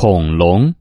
恐龙。